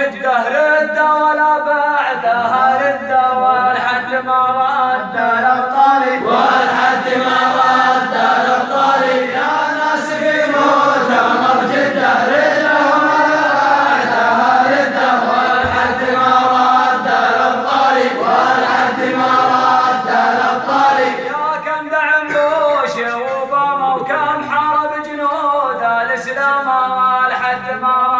جده رده ولا بعدها رده والحد ما رده الابطالي والحد ما رده الابطالي يا ناس في مؤتمر جده رده ولا بعدها رده والحد ما رده الابطالي والحد ما رده الابطالي يا كم دعم بوش وباما وكم حارب جنود. الإسلام والحد ما رده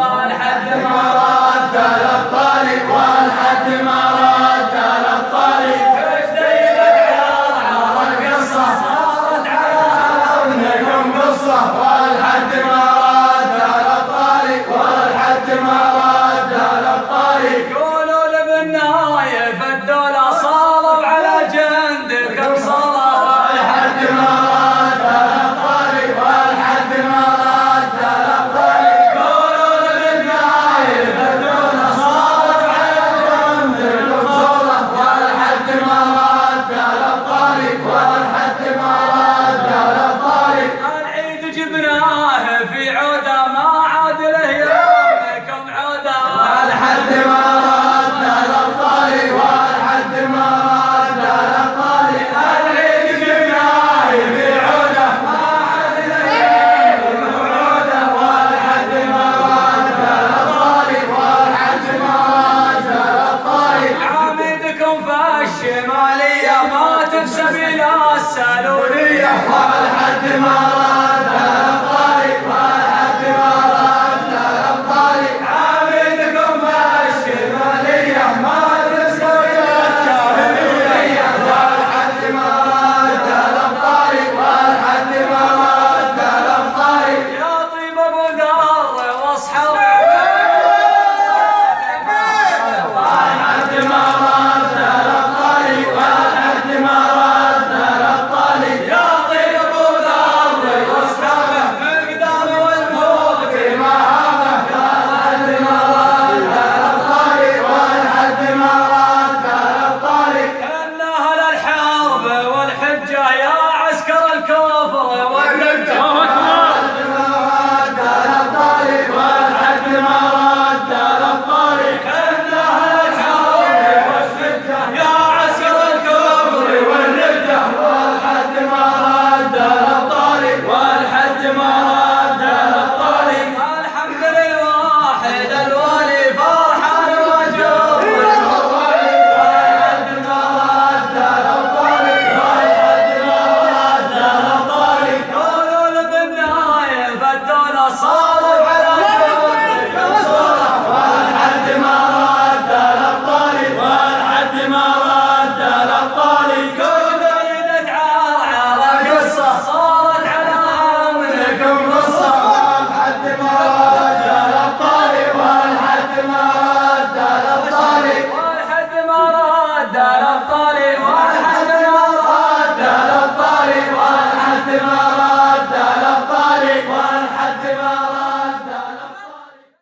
والحد ما رد الطريق والحد ما رد نفسه بلا السالورية والحد ما راد